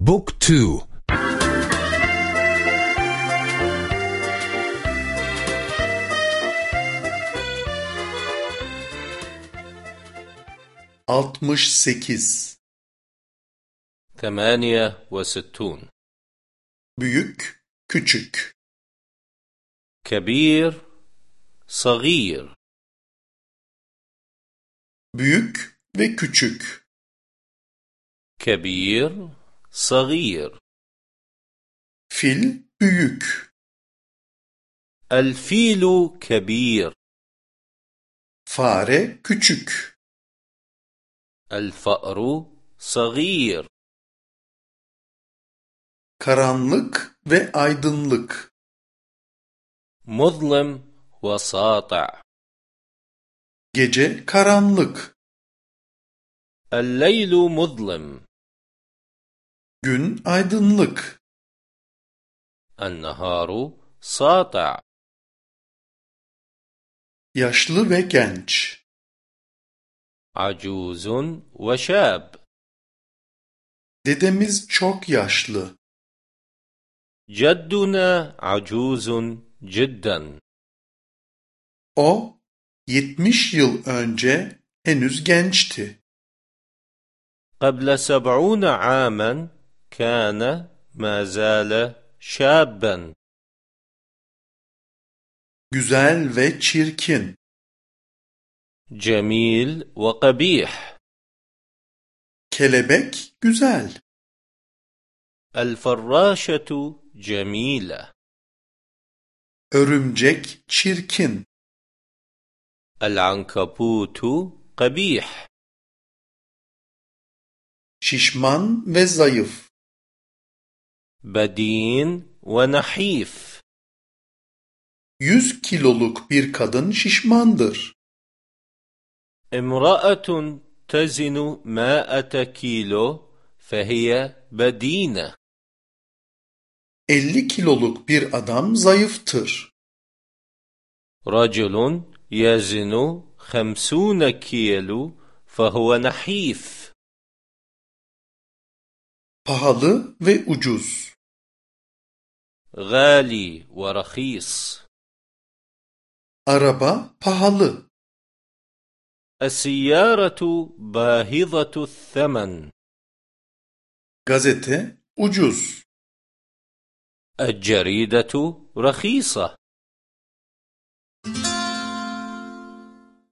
بوك تو altmış sekiz ثمانية وستون büyük küçük كبير صغير büyük ve küçük كبير صغير. فيل بيوك الفيل كبير فاره كتشك الفأر صغير karanlık ve aydınlık. مظلم وساطع gece karanlık. الليل مظلم gün aydınlık النهار ساطع yaşlı ve genç عجوز وشاب dedemiz çok yaşlı جدنا عجوز جدا o 70 yıl önce henüz gençti قبل سبعون عاما Kâne mezâle şâbben. Güzel ve çirkin. Cemil ve kabih. Kelebek güzel. El-ferrâşetu cemîle. Örümcek çirkin. El-ankabutu kabih. Şişman ve zayıf. بدين ونحيف 100 kiloluk bir kadın şişmandır. امرأة تزن مائة كيلو فهي بدينة 50 kiloluk bir adam zayıftır. رجل يزن خمسون كيلو فهو نحيف Pahalı ve ucuz. غالي ورخيص Araba pahalı. السيارة باهظة الثمن Gazete ucuz. الجريدة رخيصة